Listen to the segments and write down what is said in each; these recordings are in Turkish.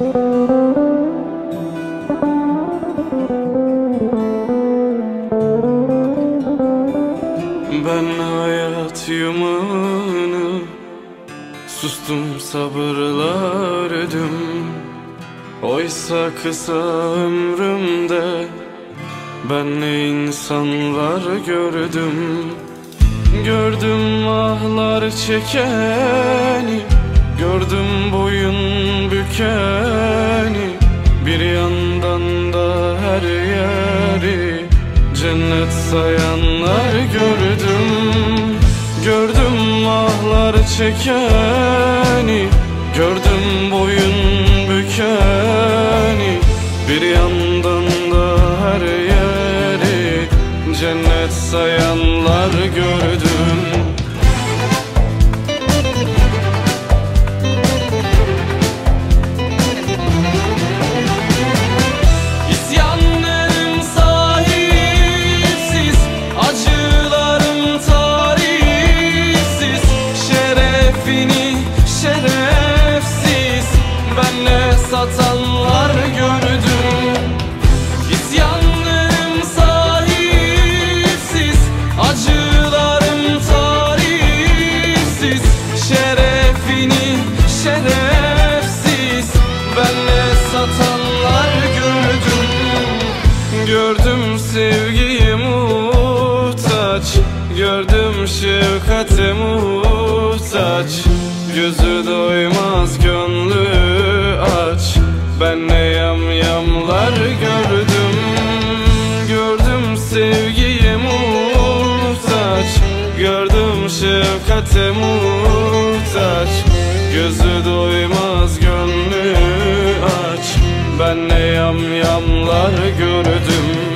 Ben hayat yumanı Sustum sabırlar ödüm. Oysa kısa ömrümde Ben ne insanlar gördüm. Gördüm ahlar çekeni Gördüm boyun bükeni Bir yandan da her yeri Cennet sayanlar gördüm. Gördüm ahlar çekeni Gördüm boyun bükeni. Bir yandan da her yeri Cennet sayanlar gördüm Şerefini şerefsiz. Benle satanlar gördüm. Gördüm sevgiyi muhtaç. Gördüm şefkate muhtaç. Gözü doymaz gönlü aç. Ben ne yamyamlar gördüm Gördüm şefkate muhtaç. Gözü doymaz gönlü aç. Ben ne yamyamlar gördüm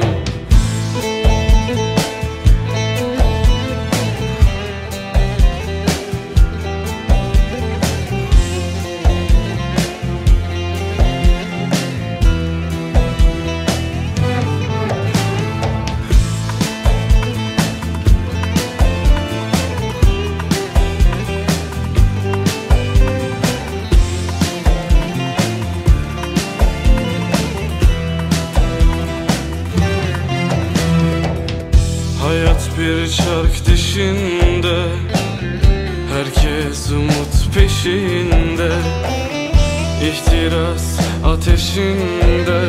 bir çark dişinde Herkes umut peşinde. İhtiras ateşinde.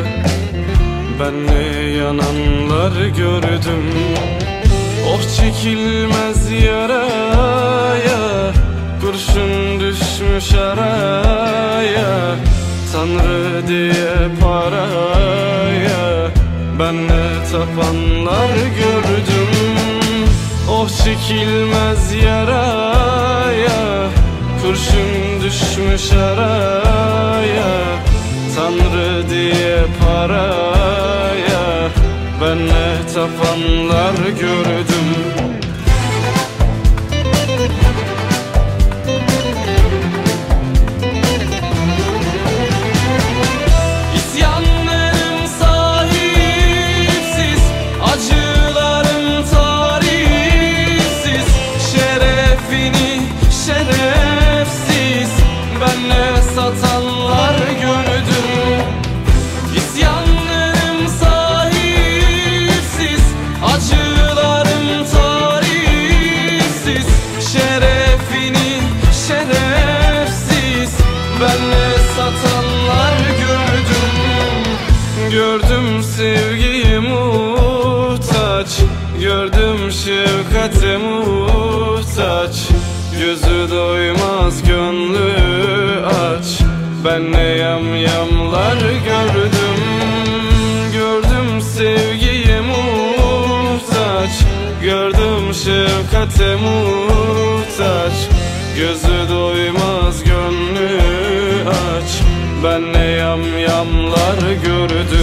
Ben ne yananlar gördüm. Oh çekilmez yaraya. Kurşun düşmüş araya. Tanrı diye paraya. Ben ne tapanlar gördüm Oh çekilmez yaraya Kurşun düşmüş araya. Tanrı diye paraya Ben ne tapanlar gördüm Gördüm şefkate muhtaç. Gözü doymaz gönlü aç. Ben ne yamyamlar gördüm. Gördüm sevgiyi muhtaç. Gördüm şefkate muhtaç. Gözü doymaz gönlü aç. Ben ne yamyamlar gördüm